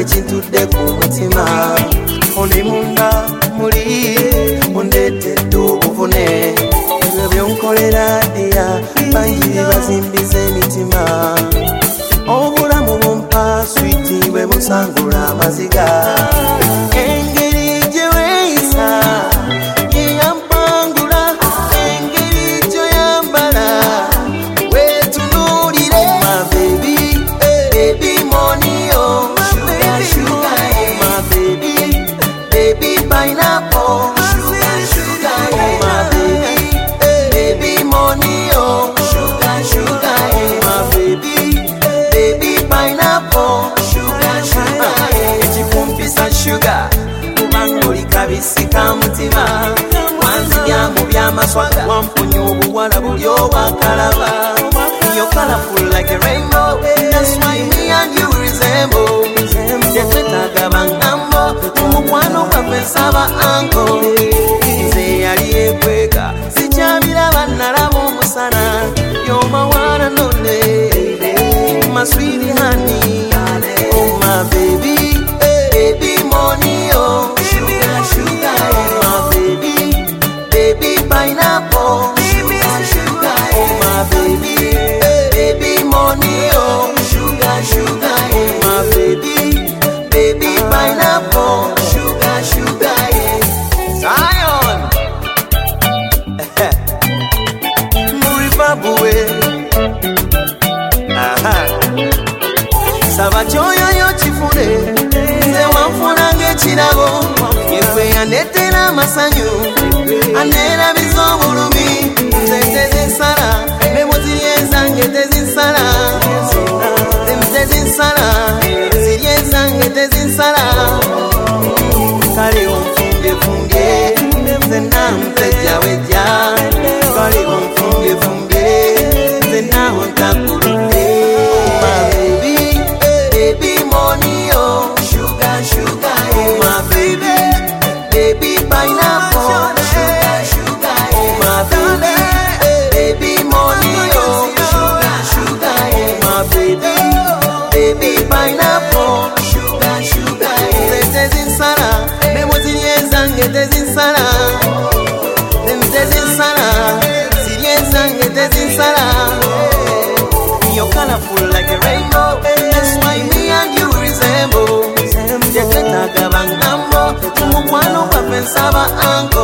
ngambe ekintudde ku mutima oli pineapple sugar sugar my baby baby money oh sugar sugar my baby baby pineapple sugar sugar sugar You're colorful like a rainbow. That's why me and you resemble. Tetwetaaga bangambo Nsaba anko. Nze yali ekwega Sikyabiraba nalaba omusana. You're my one and only My sweetie honey. Oh my baby Baby money oh Sugar sugar My baby Baby pineapple saba kyoyoyo kifune nze wanfuna ng'ekirabo yegwe yandeetera amasanyu aneerabiza obulumi tezinsala tezinsala ziri ezange tezinsala You're colorful like a rainbow That's why me and you resemble. Tetwetaaga bangambo Omukwano gwaffe nsaba anko